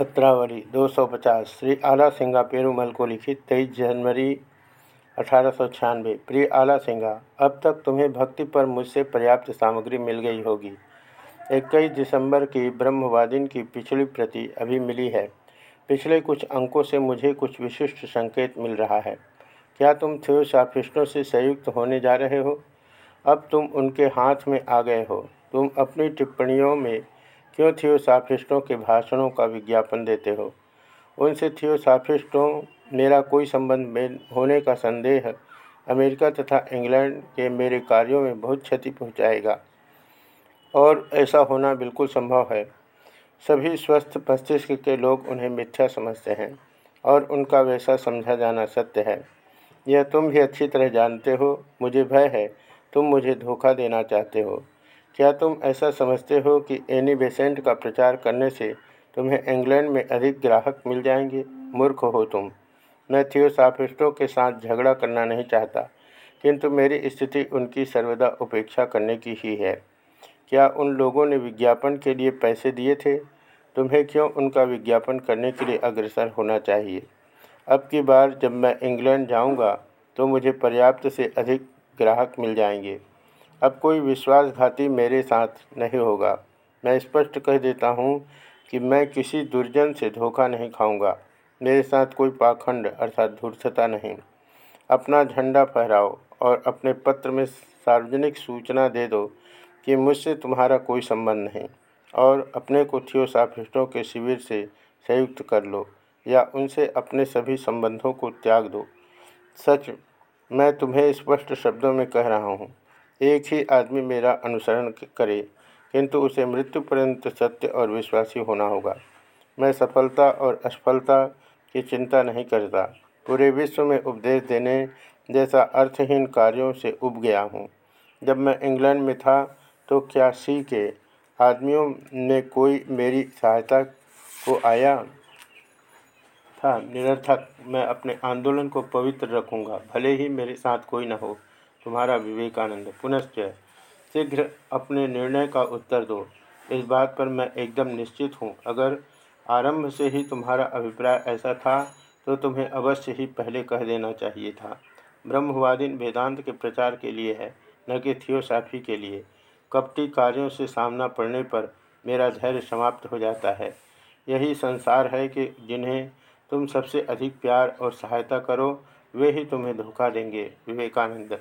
पत्रावली 250 श्री आला सिंगा पेरूमल को लिखित 23 जनवरी अठारह सौ छियानवे। प्रिय आला सिंगा, अब तक तुम्हें भक्ति पर मुझसे पर्याप्त सामग्री मिल गई होगी। इक्कीस दिसंबर की ब्रह्मवादिन की पिछली प्रति अभी मिली है। पिछले कुछ अंकों से मुझे कुछ विशिष्ट संकेत मिल रहा है। क्या तुम थियोसाफिस्टों से संयुक्त होने जा रहे हो? अब तुम उनके हाथ में आ गए हो। तुम अपनी टिप्पणियों में क्यों थियोसाफिस्टों के भाषणों का विज्ञापन देते हो? उनसे थियोसाफिस्टों मेरा कोई संबंध में, होने का संदेह अमेरिका तथा इंग्लैंड के मेरे कार्यों में बहुत क्षति पहुंचाएगा। और ऐसा होना बिल्कुल संभव है। सभी स्वस्थ मस्तिष्क के लोग उन्हें मिथ्या समझते हैं और उनका वैसा समझा जाना सत्य है। यह तुम भी अच्छी तरह जानते हो, मुझे भय है, तुम मुझे धोखा देना चाहते हो। क्या तुम ऐसा समझते हो कि एनी बेसेंट का प्रचार करने से तुम्हें इंग्लैंड में अधिक ग्राहक मिल जाएँगे? मूर्ख हो तुम। मैं थियोसाफिस्टों के साथ झगड़ा करना नहीं चाहता, किंतु मेरी स्थिति उनकी सर्वदा उपेक्षा करने की ही है। क्या उन लोगों ने विज्ञापन के लिए पैसे दिए थे? तुम्हें क्यों उनका विज्ञापन करने के लिए अग्रसर होना चाहिए? अब की बार जब मैं इंग्लैंड जाऊँगा तो मुझे पर्याप्त से अधिक ग्राहक मिल जाएँगे। अब कोई विश्वासघाती मेरे साथ नहीं होगा। मैं स्पष्ट कह देता हूँ कि मैं किसी दुर्जन से धोखा नहीं खाऊँगा। मेरे साथ कोई पाखंड अर्थात धूर्तता नहीं। अपना झंडा फहराओ और अपने पत्र में सार्वजनिक सूचना दे दो कि मुझसे तुम्हारा कोई संबंध नहीं और अपने को थियोसाफिस्टों के शिविर से संयुक्त कर लो या उनसे अपने सभी संबंधों को त्याग दो। सच, मैं तुम्हें स्पष्ट शब्दों में कह रहा हूँ। एक ही आदमी मेरा अनुसरण करे, किंतु उसे मृत्यु पर्यंत सत्य और विश्वासी होना होगा। मैं सफलता और असफलता की चिंता नहीं करता। पूरे विश्व में उपदेश देने जैसा अर्थहीन कार्यों से उब गया हूँ। जब मैं इंग्लैंड में था तो क्या सी के आदमियों ने कोई मेरी सहायता को आया? था, निरर्थक। मैं अपने आंदोलन को पवित्र रखूँगा, भले ही मेरे साथ कोई न हो। तुम्हारा विवेकानंद, पुनश्च शीघ्र अपने निर्णय का उत्तर दो। इस बात पर मैं एकदम निश्चित हूँ। अगर आरंभ से ही तुम्हारा अभिप्राय ऐसा था तो तुम्हें अवश्य ही पहले कह देना चाहिए था। ब्रह्मवादिन वेदांत के प्रचार के लिए है, न कि थियोसाफी के लिए। कपटी कार्यों से सामना पड़ने पर मेरा धैर्य समाप्त हो जाता है। यही संसार है कि जिन्हें तुम सबसे अधिक प्यार और सहायता करो, वे ही तुम्हें धोखा देंगे, विवेकानंद।